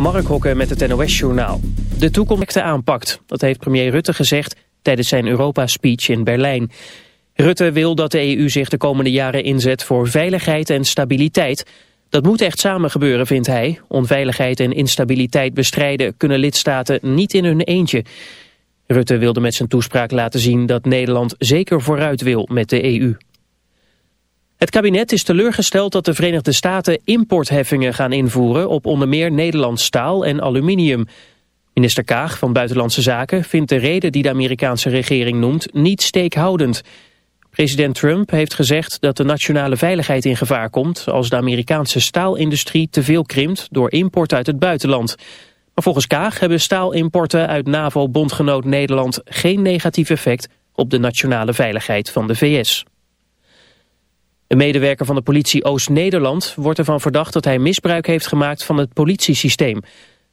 Mark Hokken met het NOS-journaal. De toekomst aanpakt, dat heeft premier Rutte gezegd tijdens zijn Europa-speech in Berlijn. Rutte wil dat de EU zich de komende jaren inzet voor veiligheid en stabiliteit. Dat moet echt samen gebeuren, vindt hij. Onveiligheid en instabiliteit bestrijden kunnen lidstaten niet in hun eentje. Rutte wilde met zijn toespraak laten zien dat Nederland zeker vooruit wil met de EU. Het kabinet is teleurgesteld dat de Verenigde Staten importheffingen gaan invoeren op onder meer Nederlands staal en aluminium. Minister Kaag van Buitenlandse Zaken vindt de reden die de Amerikaanse regering noemt niet steekhoudend. President Trump heeft gezegd dat de nationale veiligheid in gevaar komt als de Amerikaanse staalindustrie te veel krimpt door import uit het buitenland. Maar volgens Kaag hebben staalimporten uit NAVO-bondgenoot Nederland geen negatief effect op de nationale veiligheid van de VS. Een medewerker van de politie Oost-Nederland wordt ervan verdacht dat hij misbruik heeft gemaakt van het politiesysteem.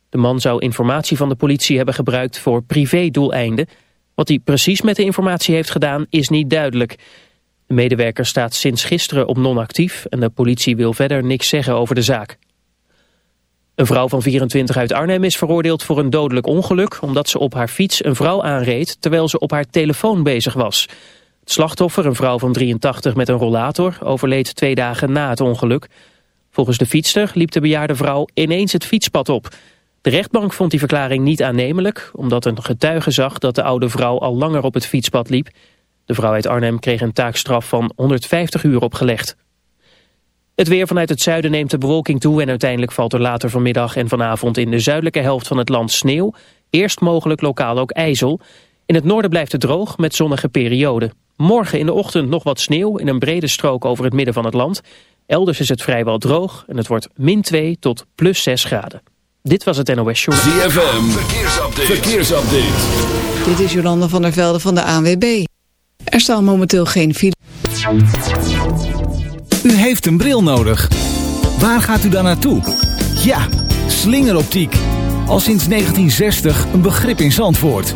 De man zou informatie van de politie hebben gebruikt voor privédoeleinden. Wat hij precies met de informatie heeft gedaan is niet duidelijk. De medewerker staat sinds gisteren op non-actief en de politie wil verder niks zeggen over de zaak. Een vrouw van 24 uit Arnhem is veroordeeld voor een dodelijk ongeluk... omdat ze op haar fiets een vrouw aanreed terwijl ze op haar telefoon bezig was. Het slachtoffer, een vrouw van 83 met een rollator, overleed twee dagen na het ongeluk. Volgens de fietster liep de bejaarde vrouw ineens het fietspad op. De rechtbank vond die verklaring niet aannemelijk... omdat een getuige zag dat de oude vrouw al langer op het fietspad liep. De vrouw uit Arnhem kreeg een taakstraf van 150 uur opgelegd. Het weer vanuit het zuiden neemt de bewolking toe... en uiteindelijk valt er later vanmiddag en vanavond in de zuidelijke helft van het land sneeuw. Eerst mogelijk lokaal ook ijzel. In het noorden blijft het droog met zonnige perioden. Morgen in de ochtend nog wat sneeuw in een brede strook over het midden van het land. Elders is het vrijwel droog en het wordt min 2 tot plus 6 graden. Dit was het NOS Show. ZFM, verkeersupdate. verkeersupdate. Dit is Jolanda van der Velde van de ANWB. Er staan momenteel geen file. U heeft een bril nodig. Waar gaat u dan naartoe? Ja, slingeroptiek. Al sinds 1960 een begrip in Zandvoort.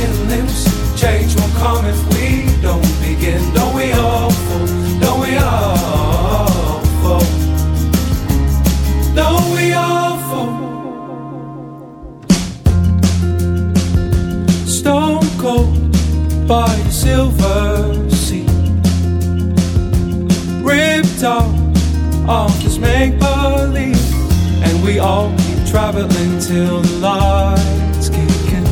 come if we don't begin. Don't we all fall? Don't we all fall? Don't we all fall? stone cold by the silver sea. Ripped off off this make believe, and we all keep traveling till the lights kick in.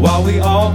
While we all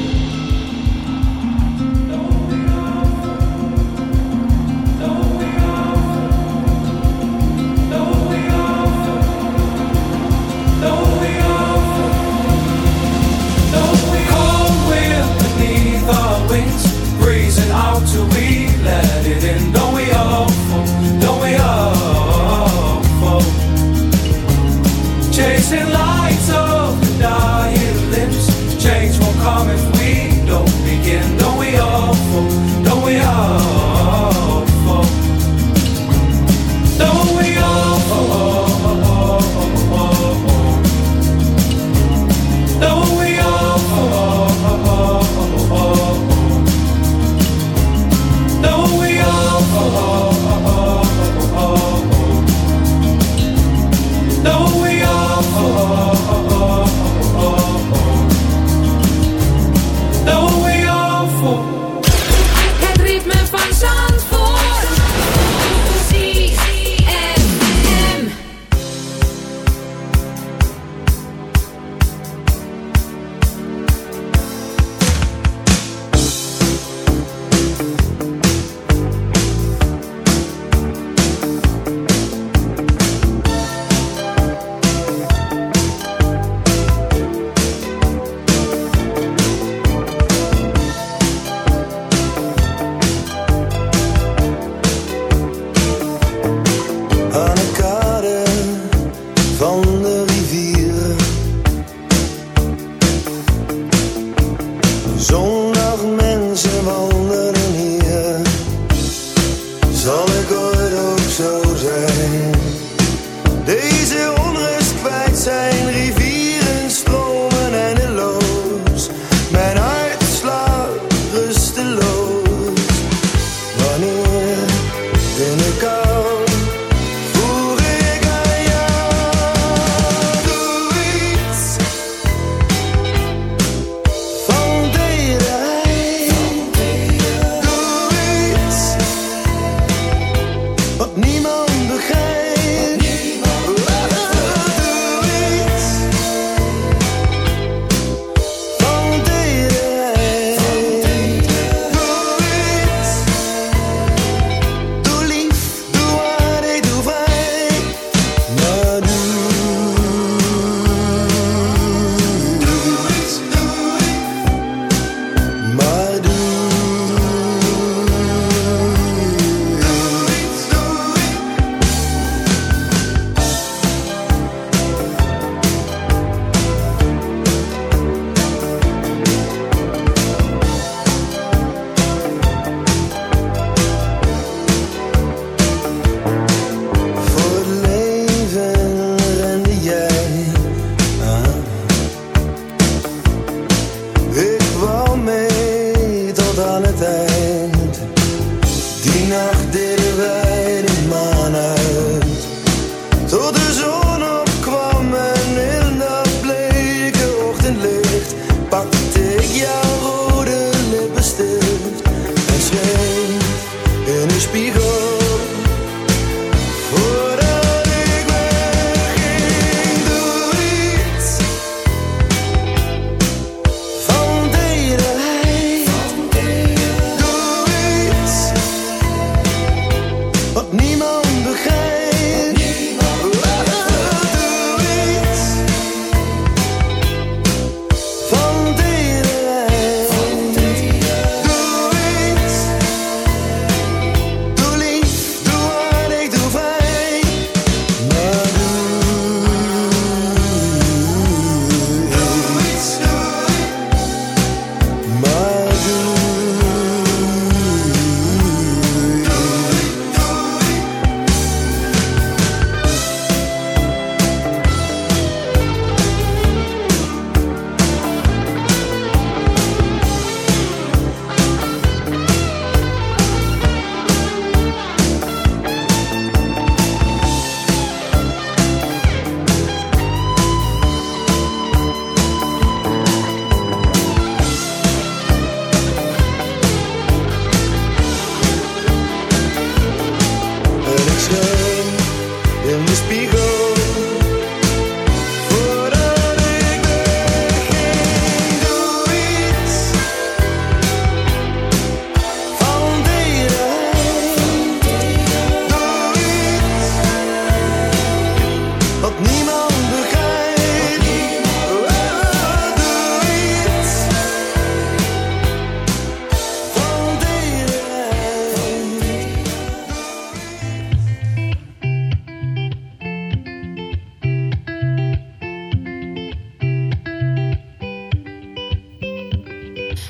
about to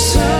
so